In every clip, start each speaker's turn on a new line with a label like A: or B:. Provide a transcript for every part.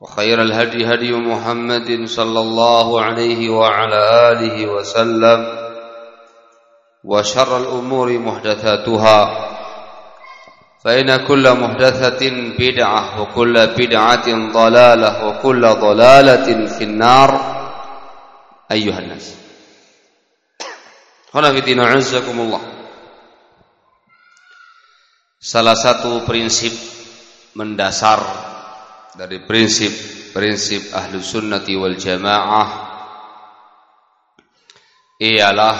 A: وخير الهدي هدي محمد صلى الله عليه وعلى آله وسلم وشر الأمور محدثاتها فإن كل محدثة بدعة وكل بدعة ضلالة وكل ضلالة في النار. أيها الناس هنا في دين عزكم الله Salah satu prinsip mendasar dari prinsip-prinsip ahlu sunnati wal jamaah ialah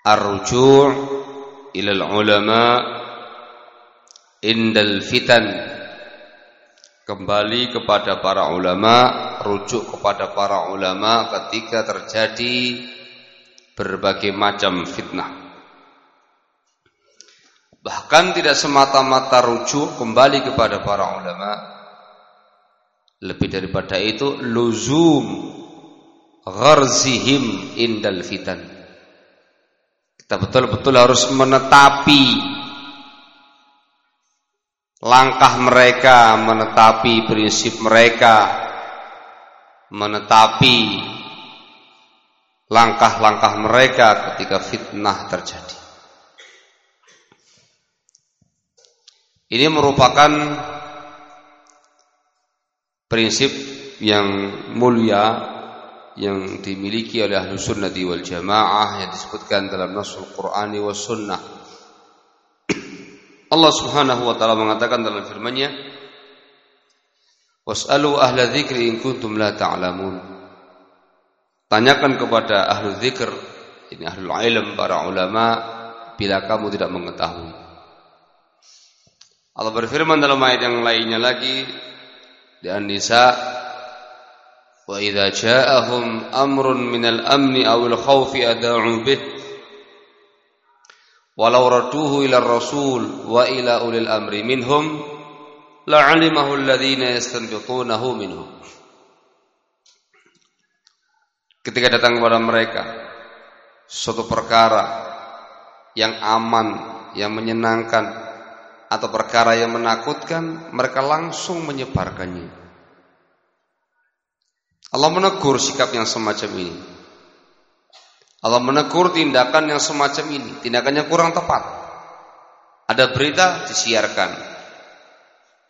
A: arruju' ilal ulama indal fitan. Kembali kepada para ulama rujuk kepada para ulama ketika terjadi berbagai macam fitnah Bahkan tidak semata-mata rujuk kembali kepada para ulama. Lebih daripada itu luzum gharzihim indal fitan. Kita betul-betul harus menetapi langkah mereka, menetapi prinsip mereka, menetapi langkah-langkah mereka ketika fitnah terjadi. Ini merupakan prinsip yang mulia yang dimiliki oleh ahlu sunnati wal jamaah yang disebutkan dalam nasul qur'ani was sunnah. Allah subhanahu wa ta'ala mengatakan dalam firman-Nya was'alu ahla dzikri in kuntum la ta'lamun. Tanyakan kepada ahlu dzikr ini ahlu ilm para ulama bila kamu tidak mengetahui Allah berfirman dalam ayat yang lainnya lagi di An-Nisa wa idza ja'ahum amrun minal amni awil khawfi ada'u bih walau raduhu ila rasul wa ila ulil amri minhum la'alimahu alladhina yastanbitunahu minhum. Ketika datang kepada mereka suatu perkara yang aman yang menyenangkan atau perkara yang menakutkan, mereka langsung menyebarkannya. Allah menegur sikap yang semacam ini. Allah menegur tindakan yang semacam ini, tindakannya kurang tepat. Ada berita disiarkan.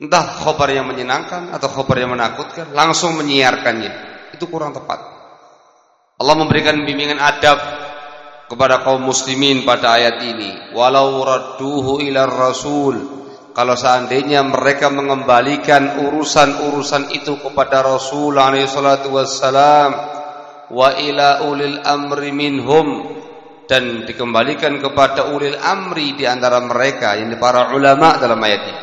A: Entah khobar yang menyenangkan atau khobar yang menakutkan, langsung menyiarkannya. Itu kurang tepat. Allah memberikan bimbingan adab kepada kaum muslimin pada ayat ini. Walau radduhu ila rasul. Kalau seandainya mereka mengembalikan urusan-urusan itu kepada Rasul alaihi salatu wassalam wa ila ulil amri minhum dan dikembalikan kepada ulil amri di antara mereka yang para ulama dalam ayat ini.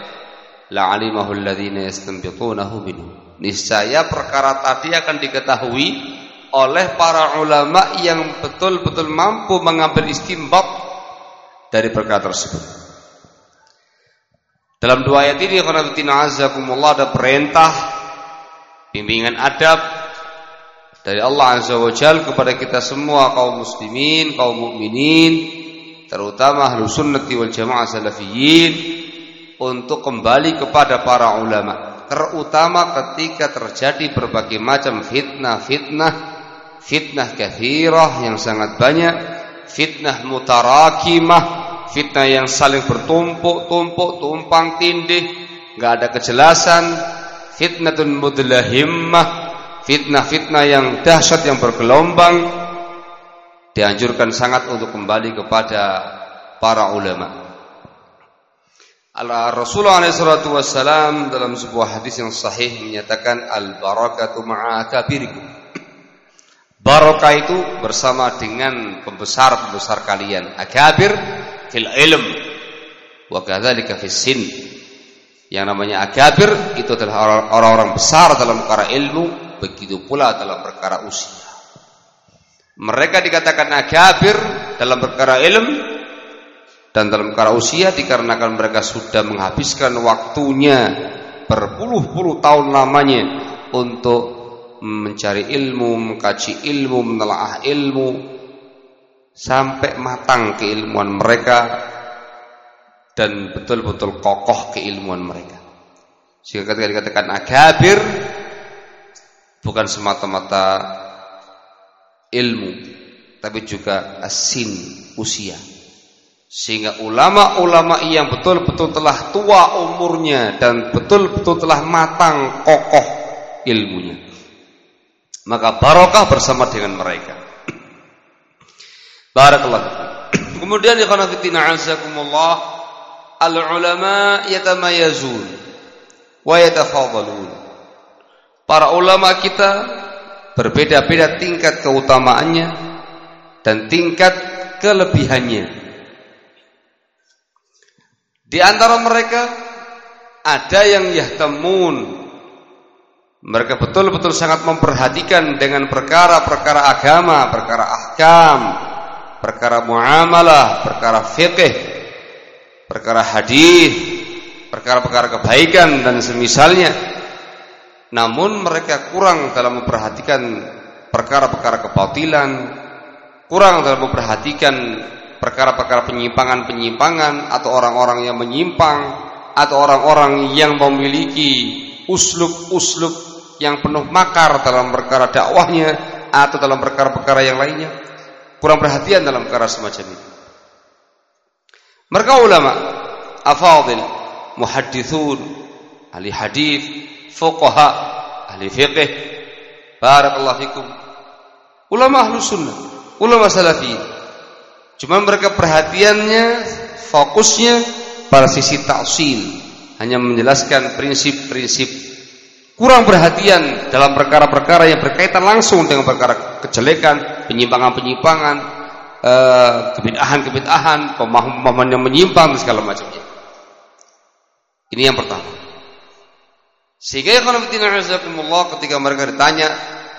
A: La'alimahu alladhina yastanbitunahu minhu niscaya perkara tadi akan diketahui oleh para ulama yang betul-betul mampu mengambil istimbat dari perkara tersebut. Dalam dua ayat ini khonafidina azakumullah ada perintah bimbingan adab dari Allah Azza wa Jal kepada kita semua kaum muslimin, kaum mukminin, terutama ahlu sunnati wal jamaah salafiyin untuk kembali kepada para ulama. Terutama ketika terjadi berbagai macam fitnah-fitnah fitnah kathirah yang sangat banyak fitnah mutarakimah fitnah yang saling bertumpuk-tumpuk tumpang tindih nggak ada kejelasan fitnatun mudlahimmah fitnah-fitnah yang dahsyat yang bergelombang dianjurkan sangat untuk kembali kepada para ulama. Allah Rasulullah SAW dalam sebuah hadis yang sahih menyatakan al barakatu ma'a. Barakah itu bersama dengan pembesar-pembesar kalian. Akabir fil ilm wa kadzalika fis sin. Yang namanya akabir itu adalah orang-orang besar dalam perkara ilmu begitu pula dalam perkara usia. Mereka dikatakan akabir dalam perkara ilm dan dalam perkara usia dikarenakan mereka sudah menghabiskan waktunya berpuluh-puluh tahun lamanya untuk mencari ilmu, mengkaji ilmu, menelaah ilmu sampai matang keilmuan mereka dan betul-betul kokoh keilmuan mereka. Sehingga ketika dikatakan akabir bukan semata-mata ilmu tapi juga asin usia sehingga ulama-ulama yang betul-betul telah tua umurnya dan betul-betul telah matang kokoh ilmunya maka barokah bersama dengan mereka. Barakallah kemudian ikhwan fillah azakumullah al ulama yatamayazun wa yatafadalun Para ulama kita berbeda-beda tingkat keutamaannya dan tingkat kelebihannya. Di antara mereka ada yang yahtamun mereka betul-betul sangat memperhatikan dengan perkara-perkara agama, perkara ahkam, perkara muamalah, perkara fikih, perkara hadis, perkara-perkara kebaikan dan semisalnya. Namun mereka kurang dalam memperhatikan perkara-perkara kebatilan, kurang dalam memperhatikan perkara-perkara penyimpangan-penyimpangan atau orang-orang yang menyimpang atau orang-orang yang memiliki uslub-uslub yang penuh makar dalam perkara dakwahnya atau dalam perkara-perkara yang lainnya. Kurang perhatian dalam perkara semacam ini. Mereka ulama, afadil, muhaddithun, ahli hadis, fuqaha, ahli fiqih. Barakallahu fikum. Ulama ahlu sunnah, ulama salafi. Cuma mereka perhatiannya, fokusnya pada sisi taksil, hanya menjelaskan prinsip-prinsip kurang perhatian dalam perkara-perkara yang berkaitan langsung dengan perkara kejelekan, penyimpangan-penyimpangan, eh, kebid'ahan-kebid'ahan, pemahaman yang menyimpang segala macamnya. Ini yang pertama. Sehingga ya ketika mereka ditanya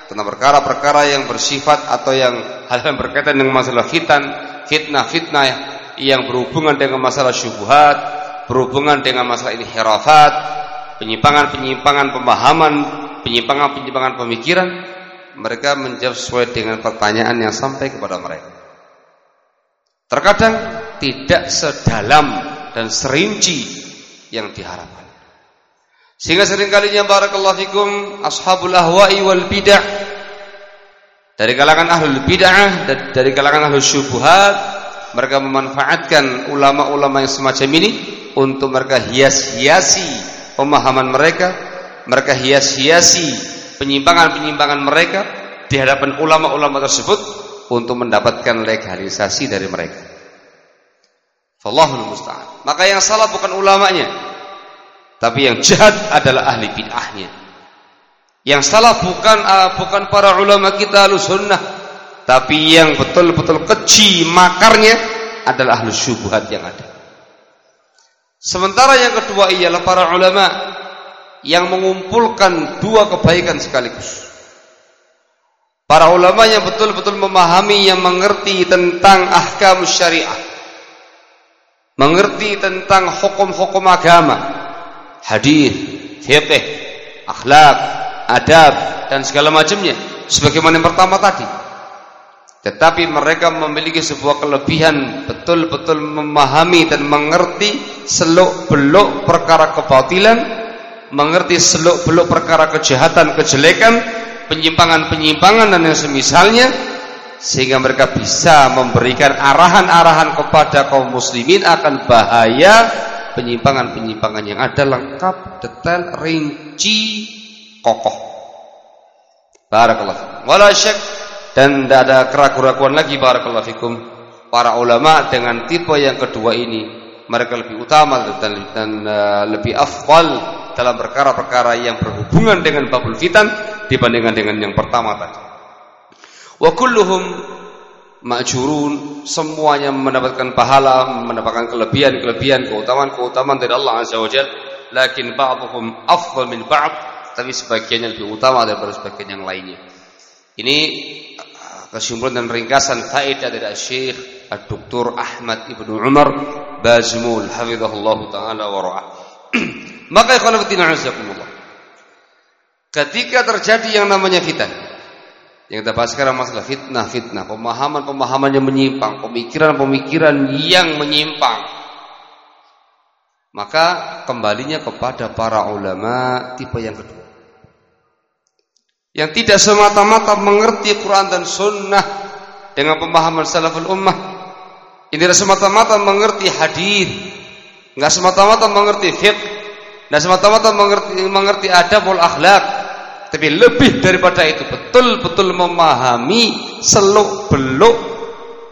A: tentang perkara-perkara yang bersifat atau yang hal-hal yang berkaitan dengan masalah fitan, fitnah-fitnah yang berhubungan dengan masalah syubhat, berhubungan dengan masalah inhirafat, penyimpangan-penyimpangan pemahaman, penyimpangan-penyimpangan pemikiran, mereka menjawab sesuai dengan pertanyaan yang sampai kepada mereka. Terkadang tidak sedalam dan serinci yang diharapkan. Sehingga seringkalinya barakallahu fikum ashabul ahwa'i wal bid'ah dari kalangan ahlul bid'ah dan dari kalangan ahlul syubhat mereka memanfaatkan ulama-ulama yang semacam ini untuk mereka hias-hiasi pemahaman mereka, mereka hias-hiasi penyimpangan-penyimpangan mereka di hadapan ulama-ulama tersebut untuk mendapatkan legalisasi dari mereka. Musta'an. Maka yang salah bukan ulamanya, tapi yang jahat adalah ahli bid'ahnya. Yang salah bukan uh, bukan para ulama kita sunnah, tapi yang betul-betul keji makarnya adalah ahlu syubhat yang ada. Sementara yang kedua ialah para ulama yang mengumpulkan dua kebaikan sekaligus. Para ulama yang betul-betul memahami yang mengerti tentang ahkam syariah. Mengerti tentang hukum-hukum agama, hadis, fiqh, akhlak, adab dan segala macamnya sebagaimana yang pertama tadi. Tetapi mereka memiliki sebuah kelebihan betul-betul memahami dan mengerti seluk-beluk perkara kebatilan, mengerti seluk-beluk perkara kejahatan, kejelekan, penyimpangan-penyimpangan dan yang semisalnya sehingga mereka bisa memberikan arahan-arahan kepada kaum muslimin akan bahaya penyimpangan-penyimpangan yang ada lengkap, detail, rinci, kokoh. Barakallahu. Wala dan tidak ada keraguan-keraguan lagi barakallahu fikum para ulama dengan tipe yang kedua ini mereka lebih utama dan, dan uh, lebih afdal dalam perkara-perkara yang berhubungan dengan babul fitan dibandingkan dengan yang pertama tadi. Wa kulluhum ma'jurun semuanya mendapatkan pahala, mendapatkan kelebihan-kelebihan, keutamaan-keutamaan dari Allah Azza wa Jalla, lakin ba'dhum afdal min ba'd, tapi sebagiannya lebih utama daripada sebagian yang lainnya. Ini uh, kesimpulan dan ringkasan faedah dari Syekh Dr. Ahmad Ibnu Umar Bazmul hafizahullah taala wa ra'ah. Maka ikhwan fillah. Ketika terjadi yang namanya fitnah, yang kita bahas sekarang masalah fitnah, fitnah, pemahaman-pemahaman yang menyimpang, pemikiran-pemikiran yang menyimpang. Maka kembalinya kepada para ulama tipe yang kedua. Yang tidak semata-mata mengerti Quran dan Sunnah dengan pemahaman salaful ummah. Ini tidak semata-mata mengerti hadis, nggak semata-mata mengerti fiqh, nggak semata-mata mengerti mengerti adabul akhlak, tapi lebih daripada itu betul-betul memahami seluk-beluk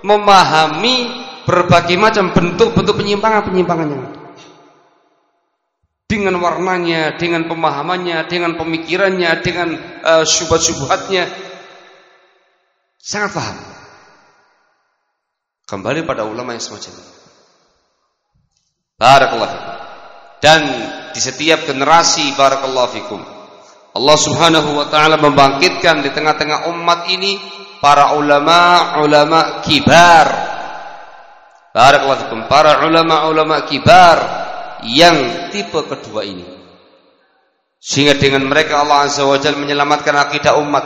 A: memahami berbagai macam bentuk-bentuk penyimpangan-penyimpangan yang dengan warnanya, dengan pemahamannya, dengan pemikirannya, dengan uh, syubhat-syubhatnya sangat paham. Kembali pada ulama yang semacam ini. Barakallahu fikum. Dan di setiap generasi barakallahu fikum Allah Subhanahu wa taala membangkitkan di tengah-tengah umat ini para ulama-ulama kibar. Barakallahu fikum, para ulama-ulama kibar yang tipe kedua ini. Sehingga dengan mereka Allah Azza wa Jalla menyelamatkan akidah umat.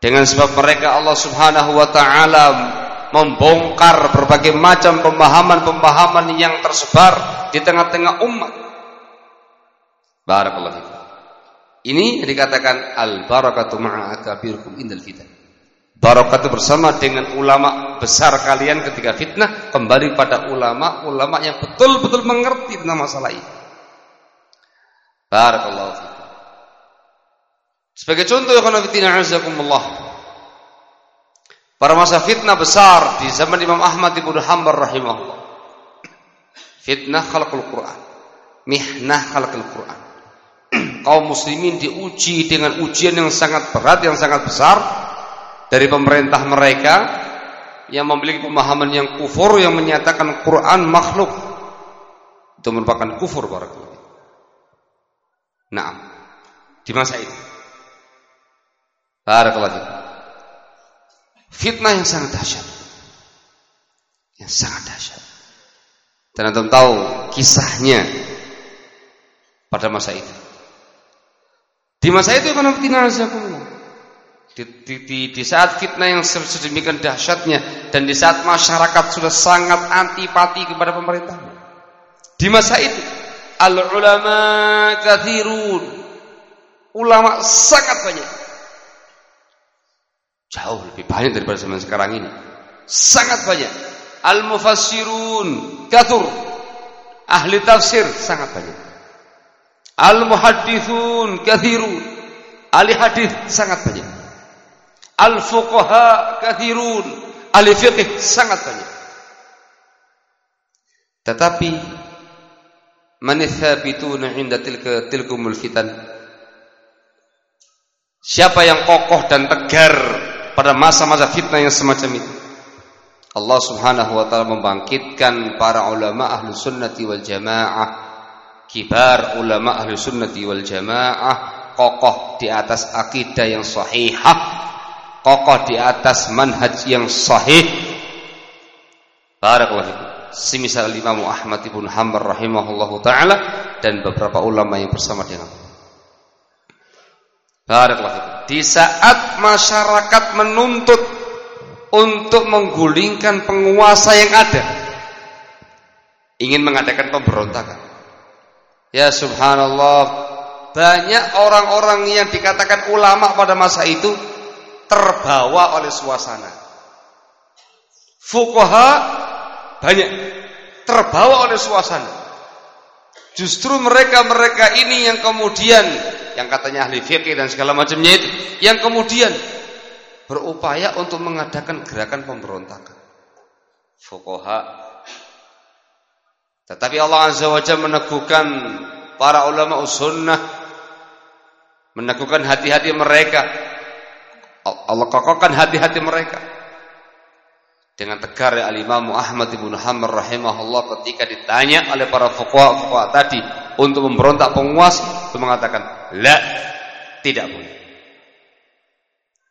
A: Dengan sebab mereka Allah Subhanahu wa taala membongkar berbagai macam pemahaman-pemahaman yang tersebar di tengah-tengah umat. Barakallahu. Ini dikatakan al barakatu ma'a akabirkum indal fitnah. Barakat bersama dengan ulama besar kalian ketika fitnah kembali pada ulama-ulama yang betul-betul mengerti tentang masalah ini. Barakallahu fikum. Sebagai contoh ya fitnah azakumullah. Para masa fitnah besar di zaman Imam Ahmad Ibnu Hanbal rahimahullah. Fitnah khalqul Quran. Mihnah khalqul Quran kaum muslimin diuji dengan ujian yang sangat berat, yang sangat besar dari pemerintah mereka yang memiliki pemahaman yang kufur yang menyatakan Quran makhluk itu merupakan kufur barakallahu. Nah, di masa itu barakallahu fitnah yang sangat dahsyat. Yang sangat dahsyat. Dan Anda tahu kisahnya pada masa itu. Di masa itu kan di, di, di, di saat fitnah yang sedemikian dahsyatnya dan di saat masyarakat sudah sangat antipati kepada pemerintah. Di masa itu al ulama kathirun ulama sangat banyak. Jauh lebih banyak daripada zaman sekarang ini. Sangat banyak. Al mufassirun kathur ahli tafsir sangat banyak. Al-muhaddithun kathirun. Ahli hadis sangat banyak. Al-fuqaha kathirun. Ahli fiqh sangat banyak. Tetapi man thabituna 'inda tilka tilkumul fitan Siapa yang kokoh dan tegar pada masa-masa fitnah yang semacam itu? Allah Subhanahu wa taala membangkitkan para ulama ahlu sunnati wal jamaah, kibar ulama ahlu sunnati wal jamaah, kokoh di atas akidah yang sahihah, kokoh di atas manhaj yang sahih. Barakallahu. Semisal Imam Ahmad ibn Hanbal rahimahullahu taala dan beberapa ulama yang bersama dengan Barakallahu Di saat masyarakat menuntut untuk menggulingkan penguasa yang ada, ingin mengadakan pemberontakan. Ya subhanallah, banyak orang-orang yang dikatakan ulama pada masa itu terbawa oleh suasana. Fuqaha banyak terbawa oleh suasana. Justru mereka-mereka ini yang kemudian yang katanya ahli fikih dan segala macamnya itu yang kemudian berupaya untuk mengadakan gerakan pemberontakan. Fuqaha tetapi Allah Azza wa Jalla meneguhkan para ulama sunnah meneguhkan hati-hati mereka. Allah kokohkan hati-hati mereka. Dengan tegar ya Al-Imam Ahmad Ibn Hanbal rahimahullah ketika ditanya oleh para fuqaha tadi untuk memberontak penguasa, itu mengatakan, La, tidak boleh.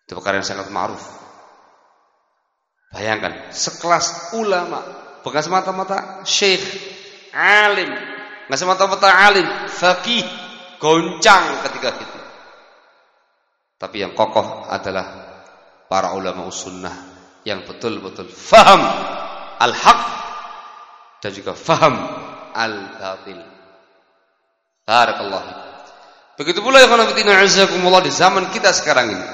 A: Itu perkara yang sangat ma'ruf. Bayangkan, sekelas ulama, bukan semata-mata syekh, alim, nggak semata-mata alim, faqih, goncang ketika itu. Tapi yang kokoh adalah para ulama sunnah yang betul-betul faham al-haq dan juga faham al-batil. Barakallahu Begitu pula ya fillah azakumullah di zaman kita sekarang ini.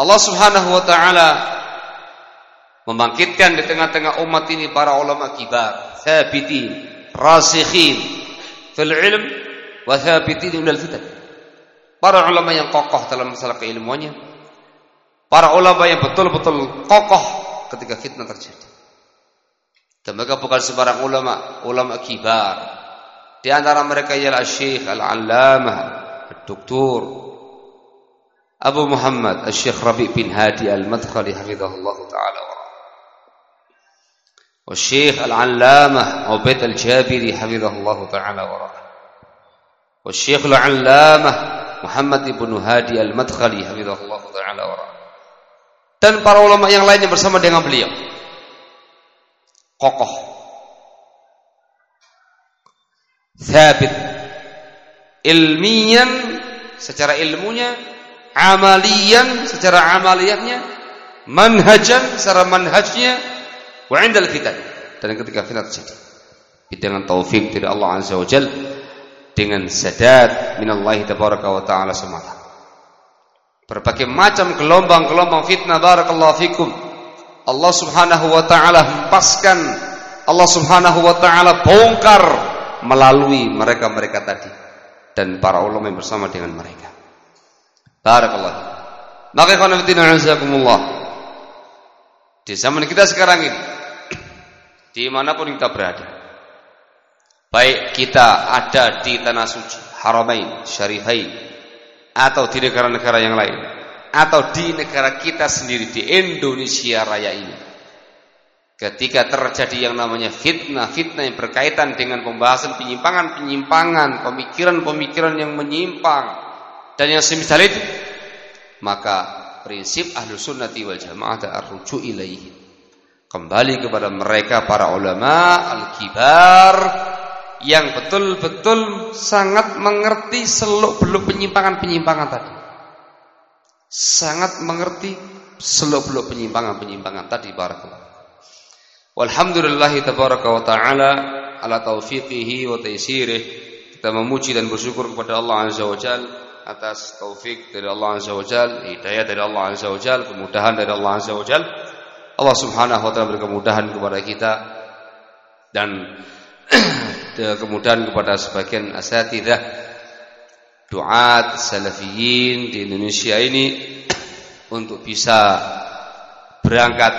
A: Allah Subhanahu wa taala membangkitkan di tengah-tengah umat ini para ulama kibar, thabitin, rasikhin fil ilm wa thabitin minal. Para ulama yang kokoh dalam masalah keilmuannya. Para ulama yang betul-betul kokoh ketika fitnah terjadi. Dan mereka bukan sembarang ulama, ulama kibar, di antara mereka ialah Syekh Al-Allamah Dr. Abu Muhammad Syekh Rabi bin Hadi Al-Madkhali hafizahullah taala والشيخ العلامة عبيد الجابري حفظه الله تعالى ورعاه والشيخ العلامة Muhammad ibnu Hadi al-Madkhali hafizahullah taala dan para ulama yang lainnya bersama dengan beliau. Kokoh. Sabit ilmian secara ilmunya. Amalian secara amaliyahnya manhajan secara manhajnya. Wa indal fitan dan ketika fitnah terjadi dengan taufik dari Allah azza wajalla dengan sadad minallahi tabaraka wa taala semata. Berbagai macam gelombang-gelombang fitnah barakallahu fikum. Allah Subhanahu wa taala hempaskan. Allah Subhanahu wa taala bongkar melalui mereka-mereka tadi. Dan para ulama yang bersama dengan mereka. Barakallah. Maka ikhwan fillah di zaman kita sekarang ini di mana pun kita berada baik kita ada di tanah suci haramain syarifain atau di negara-negara yang lain atau di negara kita sendiri di Indonesia raya ini Ketika terjadi yang namanya fitnah-fitnah yang berkaitan dengan pembahasan penyimpangan-penyimpangan, pemikiran-pemikiran yang menyimpang dan yang semisal itu, maka prinsip ahlu sunnati wal jamaah arruju ilaihi. Kembali kepada mereka para ulama al-kibar yang betul-betul sangat mengerti seluk-beluk penyimpangan-penyimpangan tadi. Sangat mengerti seluk-beluk penyimpangan-penyimpangan tadi barakallahu Walhamdulillah tabaraka wa ta'ala ala taufiqihi wa taysirih. Kita memuji dan bersyukur kepada Allah Azza wa Jal atas taufik dari Allah Azza wa Jal, hidayah dari Allah Azza wa Jal, kemudahan dari Allah Azza wa Jal. Allah Subhanahu wa taala beri kemudahan kepada kita dan kemudahan kepada sebagian asatidah duat salafiyin di Indonesia ini untuk bisa berangkat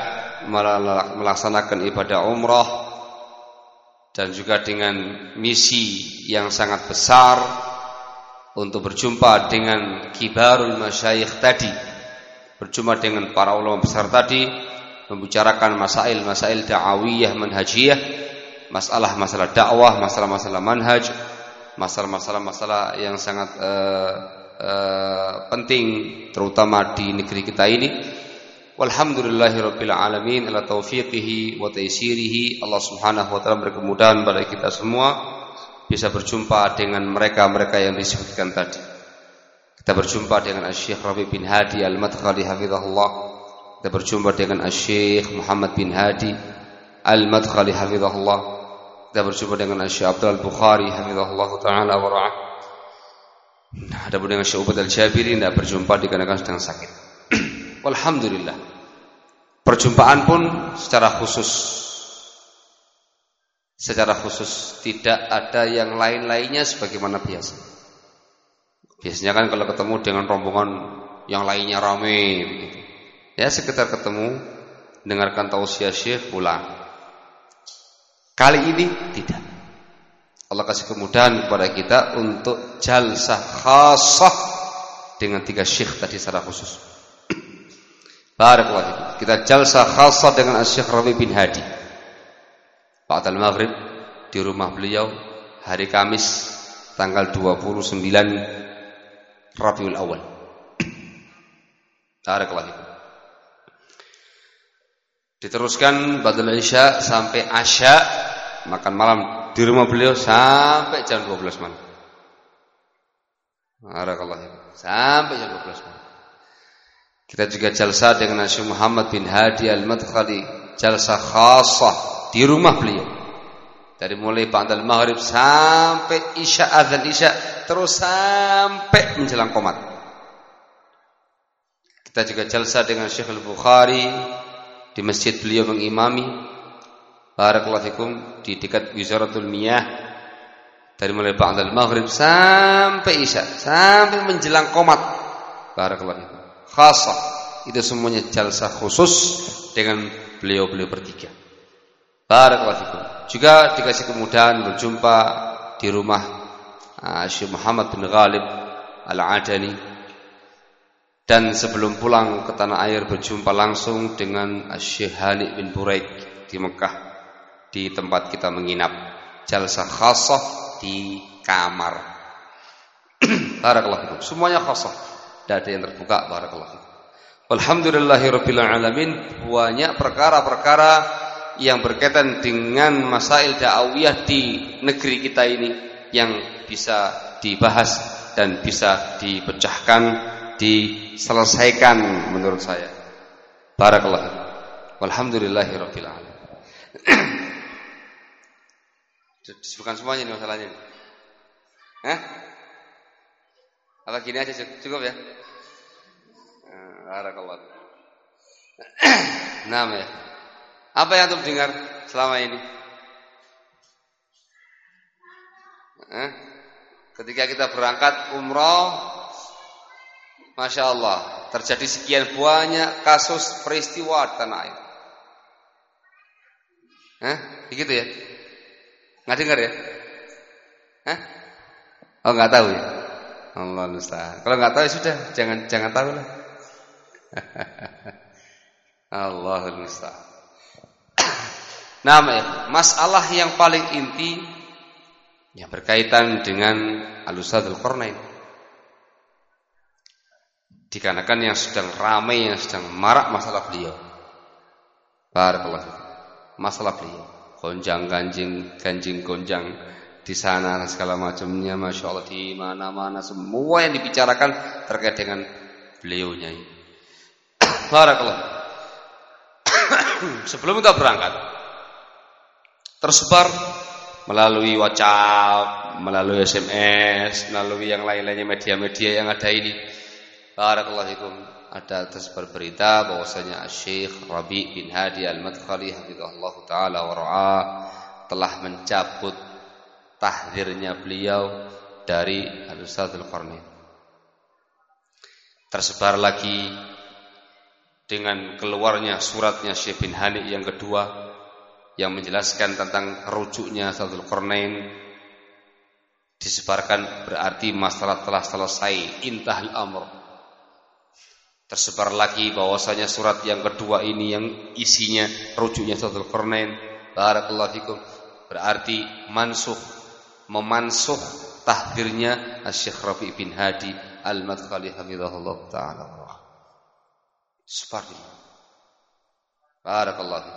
A: melaksanakan ibadah umrah dan juga dengan misi yang sangat besar untuk berjumpa dengan kibarul masyayikh tadi, berjumpa dengan para ulama besar tadi, membicarakan masail-masail da'awiyah manhajiyah, masalah-masalah dakwah, masalah-masalah manhaj, masalah-masalah masalah yang sangat uh, uh, penting terutama di negeri kita ini. Walhamdulillahirabbil alamin ala taufiqihi wa taysirihi. Allah Subhanahu wa taala berkemudahan kepada kita semua bisa berjumpa dengan mereka-mereka yang disebutkan tadi. Kita berjumpa dengan Syekh Rabi bin Hadi Al-Madkhali hafizahullah. Kita berjumpa dengan Syekh Muhammad bin Hadi Al-Madkhali hafizahullah. Kita berjumpa dengan Syekh Abdul Bukhari hafizahullah taala wa ra'ah. Nah, ada dengan Syekh Ubad Al-Jabiri tidak berjumpa dikarenakan sedang sakit. Alhamdulillah. Perjumpaan pun secara khusus secara khusus tidak ada yang lain-lainnya sebagaimana biasa. Biasanya kan kalau ketemu dengan rombongan yang lainnya rame gitu. Ya sekitar ketemu dengarkan tausiah Syekh pulang. Kali ini tidak. Allah kasih kemudahan kepada kita untuk jalsah khasah dengan tiga syekh tadi secara khusus. Barakallahu Kita jalsah khasah dengan Syekh Rabi bin Hadi. Ba'dal maghrib di rumah beliau hari Kamis tanggal 29 Rabiul Awal. Barakallahu Diteruskan Badal Isya sampai Asya makan malam di rumah beliau sampai jam 12 malam. Barakallahu Sampai jam 12 malam. Kita juga jalsa dengan Syekh Muhammad bin Hadi Al-Madkhali, jalsa khasah di rumah beliau. Dari mulai ba'dal maghrib sampai isya azan isya terus sampai menjelang komat. Kita juga jalsa dengan Syekh Al-Bukhari di masjid beliau mengimami. Barakallahu fikum di dekat Wizaratul Miyah dari mulai ba'dal maghrib sampai isya sampai menjelang komat. Barakallahu fikum. Khasah itu semuanya jalsa khusus dengan beliau-beliau bertiga. Barakallahu Juga dikasih kemudahan berjumpa di rumah uh, Syekh Muhammad bin Ghalib Al-Adani dan sebelum pulang ke tanah air berjumpa langsung dengan Syekh Hani bin Buraik di Mekah di tempat kita menginap. Jalsah khasah di kamar. Barakallahu semuanya khasah. Tidak ada yang terbuka barakallahu Alhamdulillahirabbil alamin. Banyak perkara-perkara yang berkaitan dengan masail dakwah di negeri kita ini yang bisa dibahas dan bisa dipecahkan, diselesaikan menurut saya. Barakallah. Walhamdulillahirabbil alamin. Disebutkan semuanya ini masalahnya. Hah? Apa gini aja cukup ya? Barakallah. Nama ya. Apa yang antum dengar selama ini? Eh? Ketika kita berangkat umroh, masya Allah terjadi sekian banyak kasus peristiwa tanah air. Eh? Begitu ya? Nggak dengar ya? Eh? Oh nggak tahu ya? Allah Ustaz. Kalau nggak tahu ya sudah, jangan jangan tahu lah. Allahul Musta'an. Nah, masalah yang paling inti yang berkaitan dengan Al-Ustadzul Qarnain. Dikarenakan yang sedang ramai, yang sedang marak masalah beliau. Barakallahu Masalah beliau. Gonjang ganjing, ganjing gonjang di sana segala macamnya, masya Allah di mana-mana semua yang dibicarakan terkait dengan beliaunya ini. Barakallah. Sebelum kita berangkat, tersebar melalui WhatsApp, melalui SMS, melalui yang lain-lainnya media-media yang ada ini. Barakallahu Ada tersebar berita bahwasanya Syekh Rabi bin Hadi Al-Madkhali hafizahullah taala wa ra'ah telah mencabut tahdirnya beliau dari Al-Ustaz Al-Qarni. Tersebar lagi dengan keluarnya suratnya Syekh bin Hani yang kedua yang menjelaskan tentang rujuknya Sadul Qarnain disebarkan berarti masalah telah selesai. Intahal amr tersebar lagi bahwasanya surat yang kedua ini yang isinya rujuknya surat Al-Qarnain barakallahu fikum. Berarti mansuh memansuh tahdirnya Syekh Rabi bin Hadi Al-Madkhali hamidahullah taala. Seperti barakallahu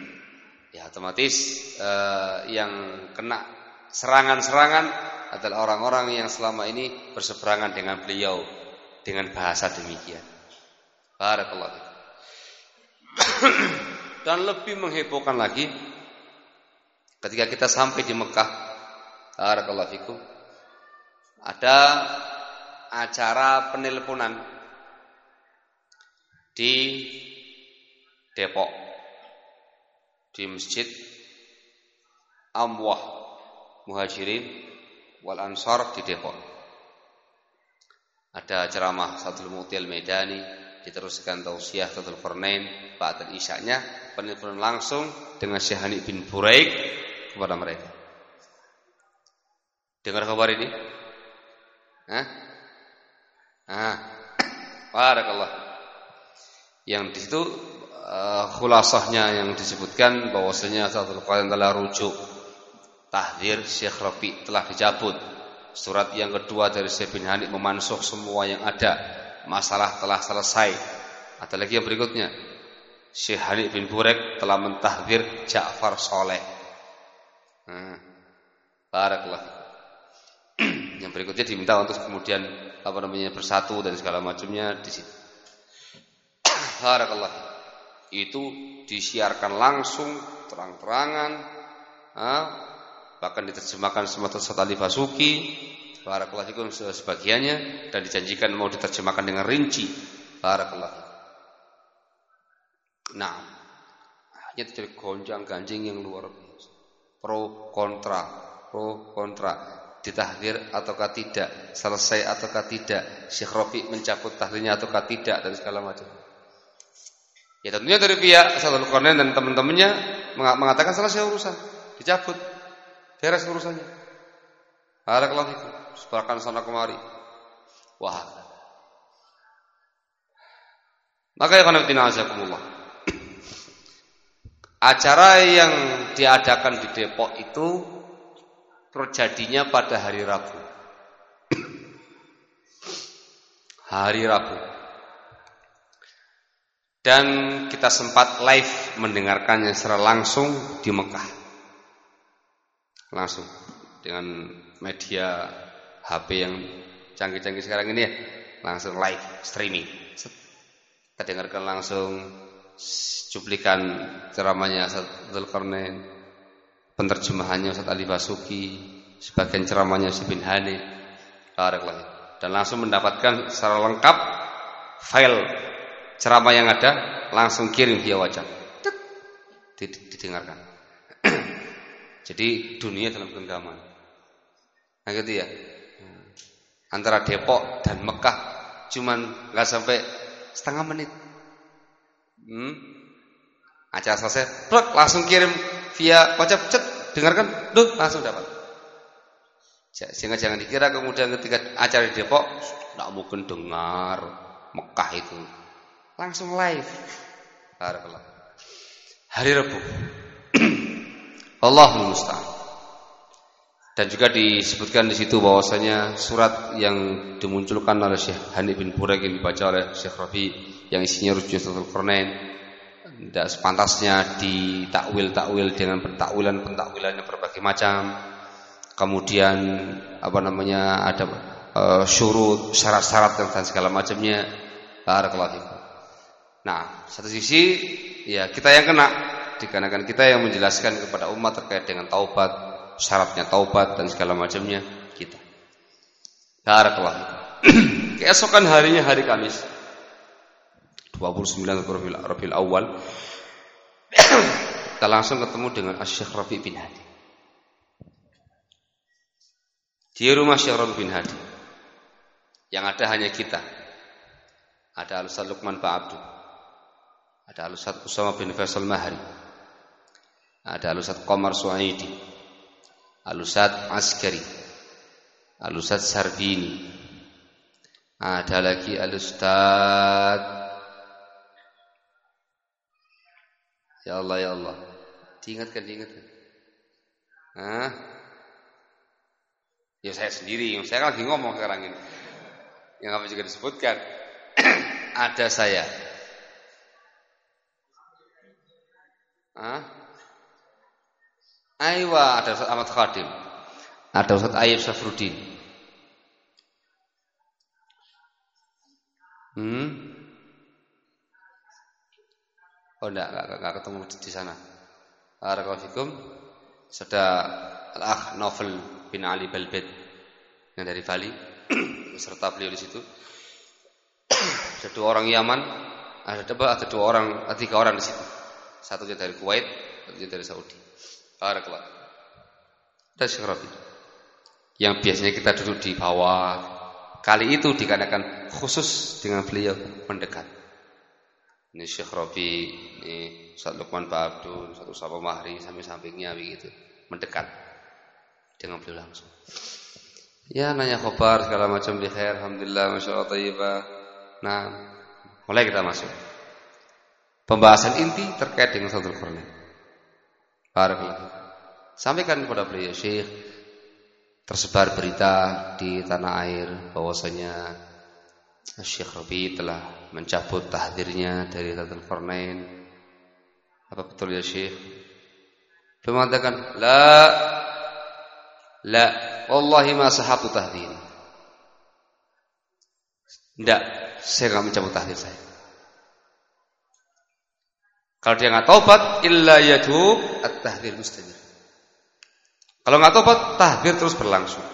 A: ya otomatis uh, yang kena serangan-serangan adalah orang-orang yang selama ini berseberangan dengan beliau dengan bahasa demikian. Barakallahu Dan lebih menghebohkan lagi ketika kita sampai di Mekah. Barakallahu fikum. Ada acara penelponan di Depok di Masjid Amwah Muhajirin wal Ansar di Depok. Ada ceramah Sadul Mutil Medani, diteruskan tausiah Sadul Farnain, Ba'dal Isya'nya, penelpon langsung dengan Syekh Hanif bin Buraik kepada mereka. Dengar kabar ini? Hah? Ah. Barakallah. Yang di situ uh, khulasahnya yang disebutkan bahwasanya Sadul Quran telah rujuk tahdir Syekh Rabi telah dicabut. Surat yang kedua dari Syekh bin Hanif memansuh semua yang ada. Masalah telah selesai. Ada lagi yang berikutnya. Syekh Hanif bin Burek telah mentahdir Ja'far Soleh. Hmm. Barakallah. yang berikutnya diminta untuk kemudian apa namanya bersatu dan segala macamnya di situ. Barakallah. Itu disiarkan langsung terang-terangan bahkan diterjemahkan sama Ustaz Ali Basuki barakallahu sebagiannya dan dijanjikan mau diterjemahkan dengan rinci. Barakallahu nah hanya terjadi gonjang ganjing yang luar biasa. Pro kontra pro kontra. Ditahdir ataukah tidak? Selesai ataukah tidak? Syekh Rafi mencabut tahdirnya ataukah tidak? Dan segala macam. Ya tentunya dari pihak Sadul Qarnain dan teman-temannya mengatakan selesai urusan. Dicabut Beres urusannya. Barakallahu fikum. Sebarkan sana kemari. Wah. Maka ya kana azakumullah. Acara yang diadakan di Depok itu terjadinya pada hari Rabu. hari Rabu. Dan kita sempat live mendengarkannya secara langsung di Mekah langsung. Dengan media HP yang canggih-canggih sekarang ini ya. Langsung live streaming. Kita dengarkan langsung cuplikan ceramahnya Ustaz Qarnain penerjemahannya Ustaz Ali Basuki sebagian ceramahnya Ustaz bin Hani. Dan langsung mendapatkan secara lengkap file ceramah yang ada langsung kirim via WhatsApp. Didengarkan jadi dunia dalam genggaman. Nah gitu ya. Antara Depok dan Mekah cuman nggak sampai setengah menit. Hmm? Acara selesai, plek, langsung kirim via WhatsApp, cet, dengarkan, duh, langsung dapat. Sehingga jangan dikira kemudian ketika acara di Depok, tidak mungkin dengar Mekah itu. Langsung live. Hari Rabu. Allahul musta'an. Dan juga disebutkan di situ bahwasanya surat yang dimunculkan oleh Syekh Hanif bin Burek yang dibaca oleh Syekh Rafi yang isinya rujuk Al Qur'an tidak sepantasnya ditakwil-takwil dengan pentakwilan-pentakwilan yang berbagai macam. Kemudian apa namanya ada uh, syurut, syarat-syarat dan segala macamnya. Barakallahu Nah, satu sisi ya kita yang kena dikarenakan kita yang menjelaskan kepada umat terkait dengan taubat, syaratnya taubat dan segala macamnya kita. Barakallah. Keesokan harinya hari Kamis 29 Rabiul Awal kita langsung ketemu dengan Syekh Rafi bin Hadi. Di rumah Syekh Rafi bin Hadi. Yang ada hanya kita. Ada Al-Ustaz Luqman Pak Abdul. Ada Al-Ustaz Usama bin Faisal Mahri ada Alusat Qamar Suaidi Alusat Askari Al-Ustaz Sarbini. Ada lagi Al-Ustaz Ya Allah ya Allah. Diingatkan, diingatkan. Hah? Ya saya sendiri, saya lagi ngomong sekarang ini. Yang apa juga disebutkan. ada saya. Hah? Aywa ada Ustaz Ahmad Khadim. Ada Ustaz Ayub Safrudin. Hmm? Oh enggak, enggak, enggak ketemu di sana. Barakallahu Sudah Al-Akh Novel bin Ali Balbet yang dari Bali beserta beliau di situ. ada dua orang Yaman, ada ada dua orang, tiga orang di situ. Satunya dari Kuwait, satunya dari Saudi. Barakallah. Dan Syekh Yang biasanya kita duduk di bawah. Kali itu dikarenakan khusus dengan beliau mendekat. Ini Syekh Rabi, ini Ustaz Lukman Pak Abdul, satu Sapa Mahri, samping-sampingnya begitu. Mendekat dengan beliau langsung. Ya nanya khabar segala macam di khair, Alhamdulillah, Masya Allah, tayyibah. Nah, mulai kita masuk. Pembahasan inti terkait dengan satu Qur'an. Barakallahu. Sampaikan kepada beliau Syekh tersebar berita di tanah air bahwasanya Syekh Rabi telah mencabut tahdirnya dari Tatul Qarnain. Apa betul ya Syekh? Beliau mengatakan, "La la wallahi ma sahabtu tahdir." Tidak, saya enggak mencabut tahdir saya. Kalau dia nggak taubat, illa yatub at-tahdir mustamir. Kalau nggak taubat, tahdir terus berlangsung.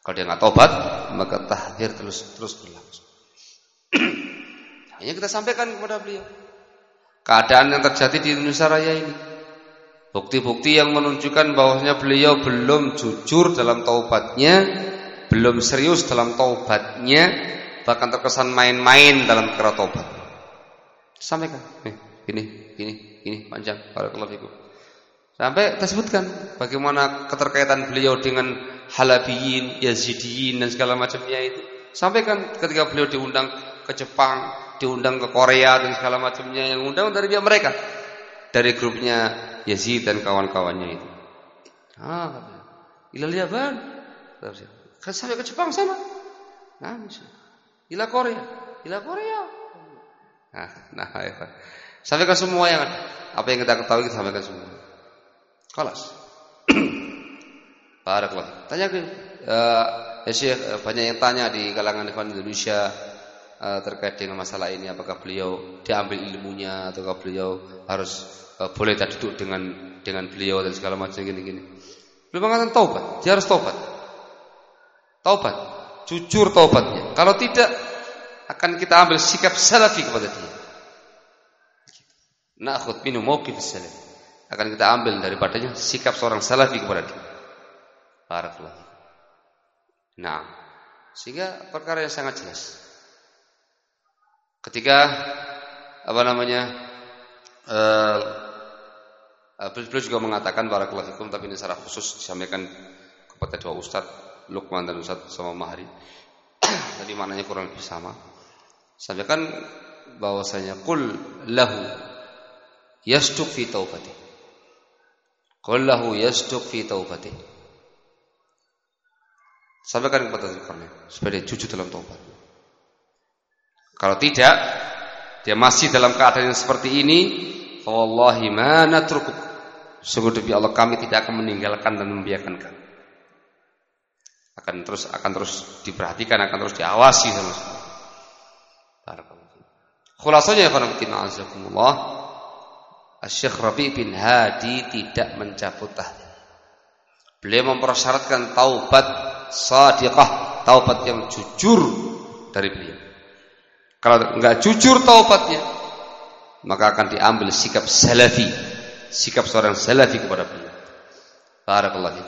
A: Kalau dia nggak taubat, maka tahdir terus terus berlangsung. Hanya kita sampaikan kepada beliau keadaan yang terjadi di Indonesia Raya ini. Bukti-bukti yang menunjukkan bahwasanya beliau belum jujur dalam taubatnya, belum serius dalam taubatnya, bahkan terkesan main-main dalam kera taubat. Sampaikan. Nih, gini, gini, gini panjang. Barakallahu fikum. Sampai tersebutkan bagaimana keterkaitan beliau dengan Halabiyin, Yazidiyin dan segala macamnya itu. Sampaikan ketika beliau diundang ke Jepang, diundang ke Korea dan segala macamnya yang undang dari pihak mereka. Dari grupnya Yazid dan kawan-kawannya itu. Ah, ilal Yaban. Kan sampai ke Jepang sama. Nah, ila Korea, ila Korea. Nah, nah ya. Sampaikan semua yang ada. Apa yang kita ketahui kita sampaikan semua. Kelas. Barakallah. Tanya ke uh, ya Syekh, uh, banyak yang tanya di kalangan ikhwan Indonesia uh, terkait dengan masalah ini apakah beliau diambil ilmunya ataukah beliau harus uh, boleh tak duduk dengan dengan beliau dan segala macam gini-gini. Beliau mengatakan taubat, dia harus taubat. Taubat, jujur taubatnya. Kalau tidak akan kita ambil sikap salafi kepada dia. Na'khud minhu mauqif salaf. Akan kita ambil daripadanya sikap seorang salafi kepada dia. Barakallahu. Nah, sehingga perkara yang sangat jelas. Ketika apa namanya? Uh, beliau juga mengatakan barakallahu fikum tapi ini secara khusus disampaikan kepada dua ustaz Lukman dan Ustaz sama Mahari. Tadi maknanya kurang lebih sama. Sampaikan bahwasanya qul lahu yasduq fi taubati. Qul lahu yasduq fi taubati. Sampaikan kepada Zulkarnain supaya dia jujur dalam taubat. Kalau tidak, dia masih dalam keadaan yang seperti ini, wallahi ma natrukuk. Sungguh demi Allah kami tidak akan meninggalkan dan membiarkan kamu. Akan terus akan terus diperhatikan, akan terus diawasi sekali. Khulasanya ya khonamtina azakumullah Syekh Rabi bin Hadi tidak mencabut tahdid. Beliau mempersyaratkan taubat sadiqah, taubat yang jujur dari beliau. Kalau enggak jujur taubatnya, maka akan diambil sikap salafi, sikap seorang salafi kepada beliau. Barakallahu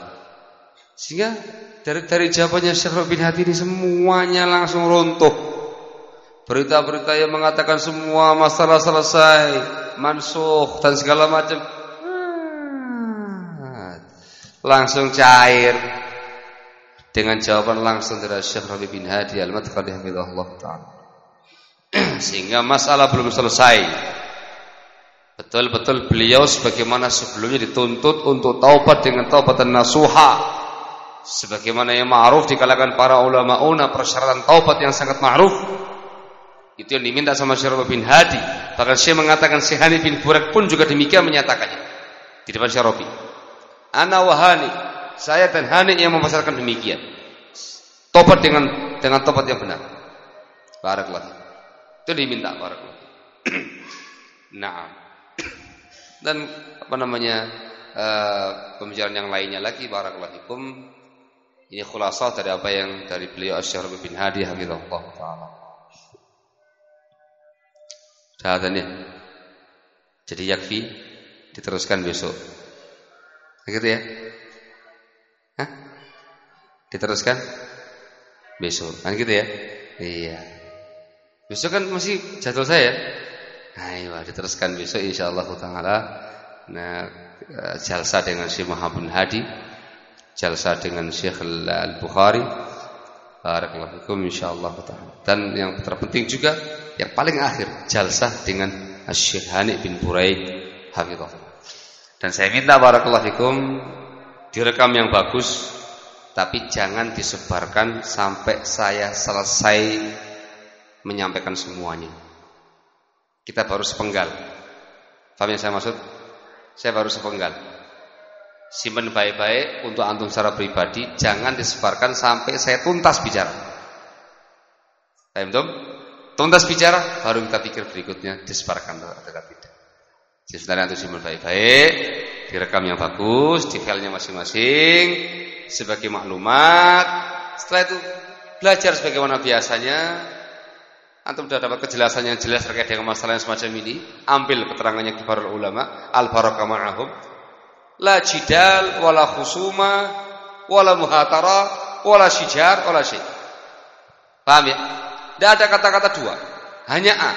A: Sehingga dari dari jawabannya Syekh Rabi bin Hadi ini semuanya langsung runtuh. Berita-berita yang mengatakan semua masalah selesai, mansuh dan segala macam. Langsung cair. dengan jawaban langsung dari Syekh Rabi bin Hadi hafizahullah taala. Sehingga masalah belum selesai. Betul-betul beliau sebagaimana sebelumnya dituntut untuk taubat dengan taubatan nasuha. Sebagaimana yang ma'ruf di kalangan para ulama una persyaratan taubat yang sangat ma'ruf. Itu yang diminta sama Rabi bin Hadi. Bahkan Syekh mengatakan Syekh Hani bin Burak pun juga demikian menyatakannya. Di depan Syekh Rabi. Ana wahani saya dan Hani yang memasarkan demikian. Tobat dengan dengan tobat yang benar. Barakallah. Itu diminta barakallah. nah. Dan apa namanya? Uh, pembicaraan yang lainnya lagi barakallahu fikum. Ini khulasah dari apa yang dari beliau Asy-Syarif bin Hadi hafizahullah taala. Syahadatnya. Jadi yakfi diteruskan besok. Begitu ya? Hah? Diteruskan besok. Kan gitu ya? Iya. Besok kan masih jadwal saya. Ayo diteruskan besok insyaallah taala. Nah, eh, jalsa dengan Syekh Muhammad Hadi, jalsa dengan Syekh Al-Bukhari. Barakallahu insyaallah. Dan yang terpenting juga yang paling akhir jalsa dengan Syekh bin Buraid hafizahullah. Dan saya minta barakallahu direkam yang bagus tapi jangan disebarkan sampai saya selesai menyampaikan semuanya. Kita baru sepenggal. Paham yang saya maksud? Saya baru sepenggal. Simpen baik-baik untuk antum secara pribadi, jangan disebarkan sampai saya tuntas bicara. Paham? Tuntas bicara, baru kita pikir berikutnya disebarkan atau tidak. Jadi sebenarnya antum simpen baik-baik, direkam yang bagus di filenya masing-masing sebagai maklumat. Setelah itu belajar sebagaimana biasanya. Antum sudah dapat kejelasan yang jelas terkait dengan masalah yang semacam ini. Ambil keterangannya para ulama, al barakah ma'ahum. La jidal wala khusuma wala muhatara wala syijar wala syai. Paham ya? Tidak ada kata-kata dua, hanya A.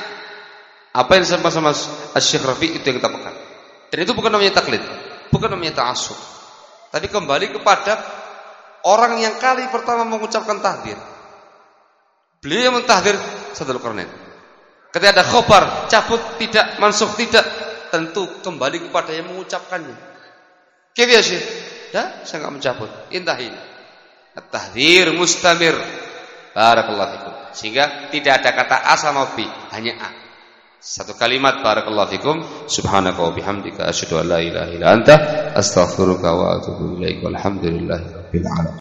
A: Apa yang sama-sama Syekh Rafi itu yang kita pegang. Dan itu bukan namanya taklid bukan namanya ta'assub. Tapi kembali kepada orang yang kali pertama mengucapkan tahdir. Beliau yang mentahdir Sadul Qarnain. Ketika ada khobar, cabut tidak, mansuh tidak, tentu kembali kepada yang mengucapkannya. Kaya sih? Dah, saya enggak mencabut. Intahi. At-tahdzir mustamir. Barakallahu fikum. Sehingga tidak ada kata A sama B, hanya A. Satu kalimat barakallahu fikum subhanaka wa bihamdika asyhadu an la ilaha illa anta astaghfiruka wa atubu ilaik walhamdulillahi rabbil alamin